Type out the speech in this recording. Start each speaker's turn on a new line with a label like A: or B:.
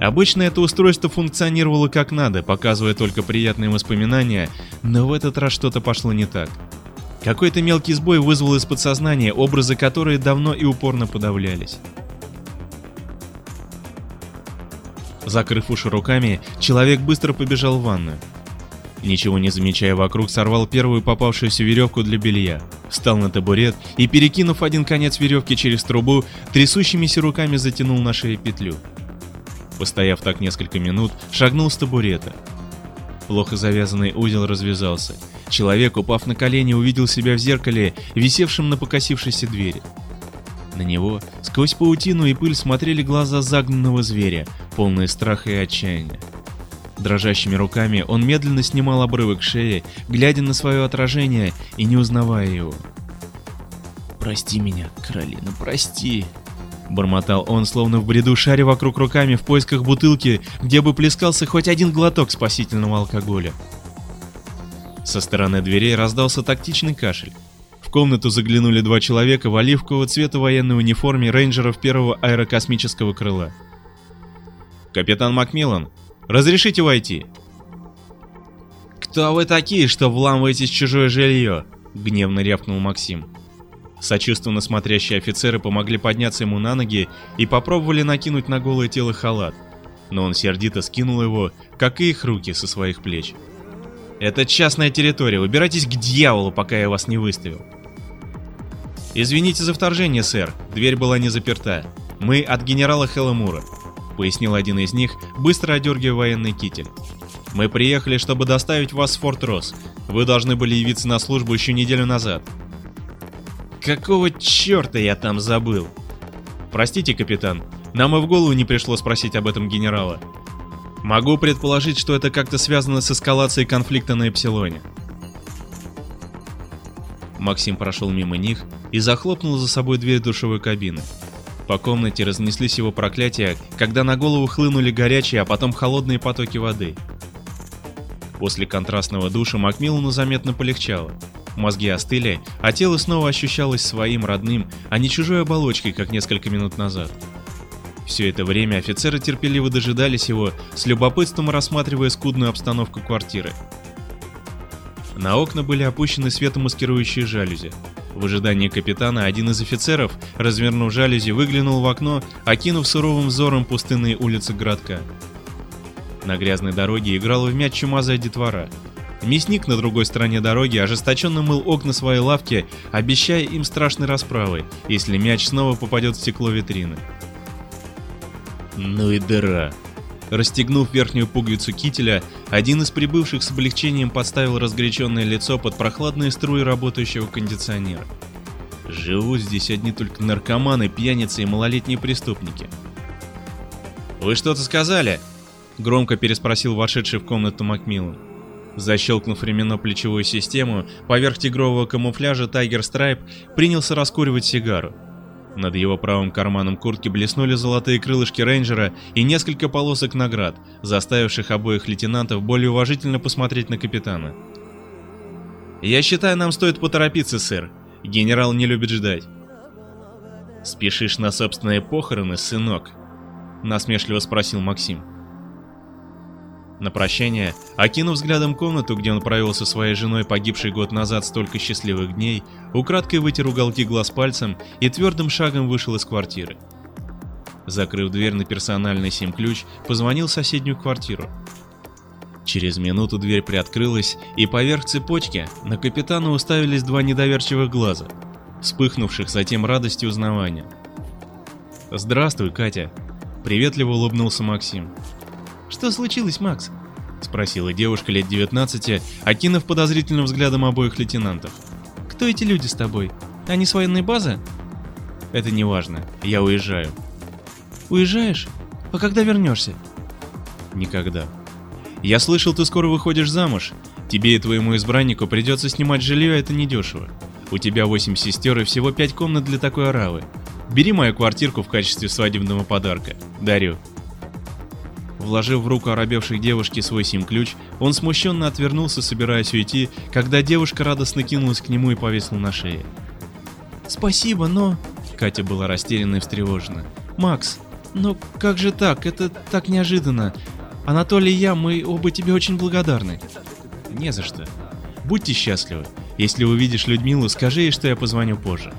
A: Обычно это устройство функционировало как надо, показывая только приятные воспоминания, но в этот раз что-то пошло не так. Какой-то мелкий сбой вызвал из подсознания образы, которые давно и упорно подавлялись. Закрыв уши руками, человек быстро побежал в ванную. Ничего не замечая вокруг, сорвал первую попавшуюся веревку для белья, встал на табурет и, перекинув один конец веревки через трубу, трясущимися руками затянул на шее петлю. Постояв так несколько минут, шагнул с табурета. Плохо завязанный узел развязался. Человек, упав на колени, увидел себя в зеркале, висевшем на покосившейся двери. На него сквозь паутину и пыль смотрели глаза загнанного зверя, полные страха и отчаяния. Дрожащими руками он медленно снимал обрывок шеи, глядя на свое отражение и не узнавая его. «Прости меня, Каролина, прости!» Бормотал он, словно в бреду, шаря вокруг руками в поисках бутылки, где бы плескался хоть один глоток спасительного алкоголя. Со стороны дверей раздался тактичный кашель. В комнату заглянули два человека в оливкового цвета военной униформе рейнджеров первого аэрокосмического крыла. «Капитан Макмиллан, разрешите войти?» «Кто вы такие, что вламываетесь в чужое жилье?» — гневно рявкнул Максим. Сочувственно смотрящие офицеры помогли подняться ему на ноги и попробовали накинуть на голое тело халат, но он сердито скинул его, как и их руки со своих плеч. «Это частная территория, убирайтесь к дьяволу, пока я вас не выставил». «Извините за вторжение, сэр, дверь была не заперта. Мы от генерала Хелла пояснил один из них, быстро одергивая военный китель. «Мы приехали, чтобы доставить вас в Форт Росс. Вы должны были явиться на службу еще неделю назад. Какого черта я там забыл? Простите, капитан, нам и в голову не пришло спросить об этом генерала. Могу предположить, что это как-то связано с эскалацией конфликта на Эпсилоне. Максим прошел мимо них и захлопнул за собой дверь душевой кабины. По комнате разнеслись его проклятия, когда на голову хлынули горячие, а потом холодные потоки воды. После контрастного душа Макмиллану заметно полегчало. Мозги остыли, а тело снова ощущалось своим родным, а не чужой оболочкой, как несколько минут назад. Все это время офицеры терпеливо дожидались его, с любопытством рассматривая скудную обстановку квартиры. На окна были опущены светомаскирующие жалюзи. В ожидании капитана один из офицеров, развернув жалюзи, выглянул в окно, окинув суровым взором пустынные улицы городка. На грязной дороге играла в мяч чумазая детвора. Мясник на другой стороне дороги ожесточенно мыл окна своей лавки, обещая им страшной расправы, если мяч снова попадет в стекло витрины. Ну и дыра. Расстегнув верхнюю пуговицу кителя, один из прибывших с облегчением подставил разгоряченное лицо под прохладные струи работающего кондиционера. Живут здесь одни только наркоманы, пьяницы и малолетние преступники. «Вы что-то сказали?» — громко переспросил вошедший в комнату Макмиллан. Защелкнув ременно-плечевую систему, поверх тигрового камуфляжа Тайгер Страйп принялся раскуривать сигару. Над его правым карманом куртки блеснули золотые крылышки рейнджера и несколько полосок наград, заставивших обоих лейтенантов более уважительно посмотреть на капитана. «Я считаю, нам стоит поторопиться, сэр. Генерал не любит ждать». «Спешишь на собственные похороны, сынок?» — насмешливо спросил Максим. На прощание, окинув взглядом комнату, где он провел со своей женой погибший год назад столько счастливых дней, украдкой вытер уголки глаз пальцем и твердым шагом вышел из квартиры. Закрыв дверь на персональный сим-ключ, позвонил в соседнюю квартиру. Через минуту дверь приоткрылась, и поверх цепочки на капитана уставились два недоверчивых глаза, вспыхнувших затем радостью узнавания. «Здравствуй, Катя!» — приветливо улыбнулся Максим.
B: «Что случилось, Макс?»
A: — спросила девушка лет 19, окинув подозрительным взглядом обоих лейтенантов.
B: «Кто эти люди с тобой? Они с военной базы?»
A: «Это не важно. Я уезжаю».
B: «Уезжаешь? А когда вернешься?»
A: «Никогда». «Я слышал, ты скоро выходишь замуж. Тебе и твоему избраннику придется снимать жилье, а это недешево. У тебя восемь сестер и всего пять комнат для такой оравы. Бери мою квартирку в качестве свадебного подарка. Дарю». Вложив в руку оробевшей девушки свой сим-ключ, он смущенно отвернулся, собираясь уйти, когда девушка радостно кинулась к нему и повисла на шее.
B: «Спасибо, но...»
A: Катя была растеряна и встревожена.
B: «Макс, Но как же так? Это так неожиданно. Анатолий и я, мы оба тебе очень благодарны.
A: Не за что. Будьте счастливы. Если увидишь Людмилу, скажи ей, что я позвоню позже.